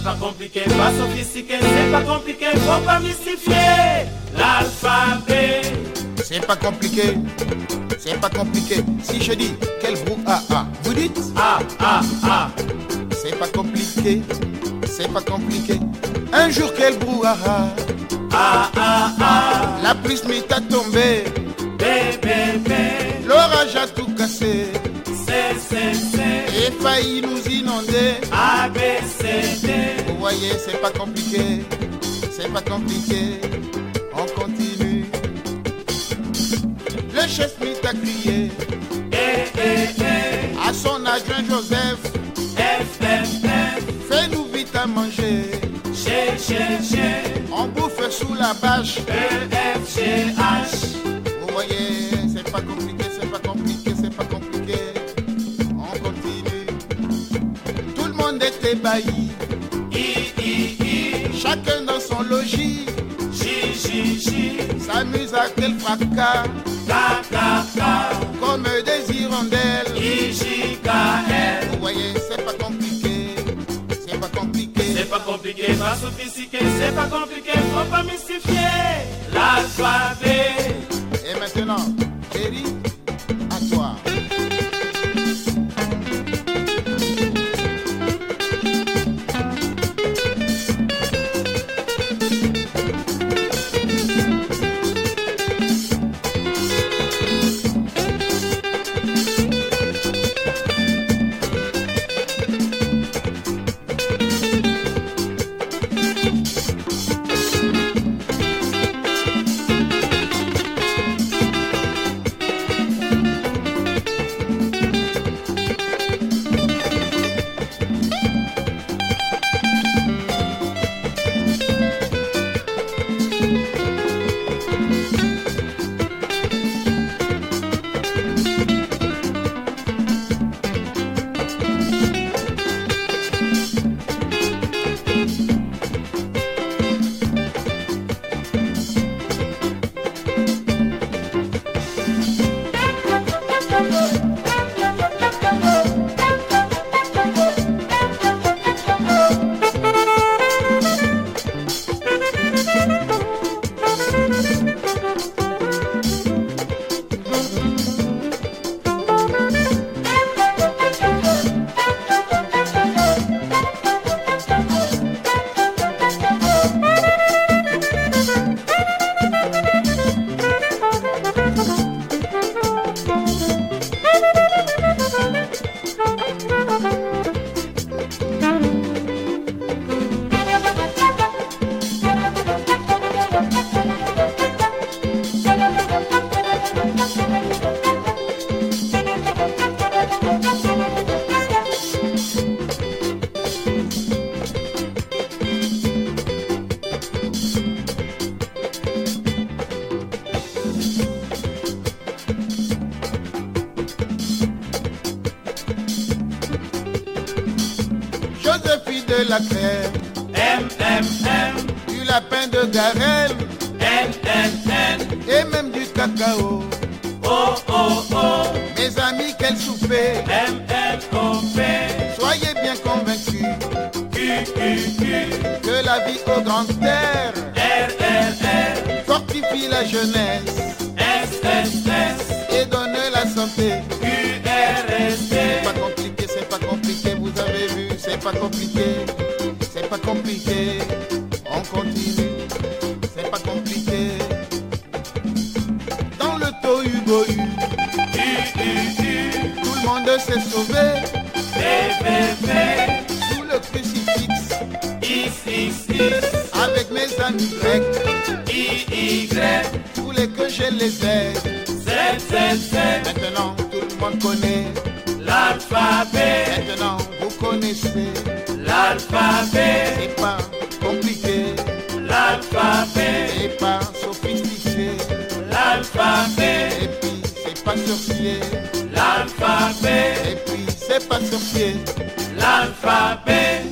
C'est pas compliqué, pas sophistiqué, c'est pas compliqué, faut pas mystifier l'alphabet. C'est pas compliqué, c'est pas compliqué. Si je dis quel brouhaha, vous dites Ah, ah, ah, c'est pas compliqué, c'est pas compliqué. Un jour quel brouhaha, ah, ah, ah, la pluie se mit à tomber, bé, bé, bé, l'orage a tout cassé. C'est, c'est, c'est, failli nous inonder. A, B, C, D. Vous voyez, c'est pas compliqué, c'est pas compliqué. On continue. Le chef mit à crier E, E, E, à son adjoint Joseph, F, F, F, fais-nous vite à manger. On bouffe sous la bâche. E, F, G, H. Vous voyez, c'est pas compliqué, I, I, I, chacun dans son logis. S'amuse à quel fracas, K, K, K, comme des hirondelles. Vous voyez, c'est pas compliqué, c'est pas compliqué. C'est pas compliqué, pas sophistiqué, c'est pas compliqué, faut pas mystifier l'alphabet. Et de la crème, M, M, M, du lapin de Garenne N, N, N, et même du cacao. O, O, O, Mes amis, quel souper, M, N, O, P, soyez bien convaincus. Q, Q, Q, que la vie au grand air R, R, R, fortifie la jeunesse S, S, S, et donne la santé. C'est pas compliqué, c'est pas compliqué. On continue, c'est pas compliqué. Dans le tohu bohu, tout le monde s'est sauvé sous le crucifix avec mes amis grecs. Tous les que je les aide. Maintenant, tout le monde connaît. l'alphabet, Maintenant, connaissez. l'alphabet, C'est pas compliqué, l'alphabet, c'est pas sophistiqué. l'alphabet, Et puis, c'est pas sorcier. l'alphabet, Et puis, c'est pas sorcier. l'alphabet.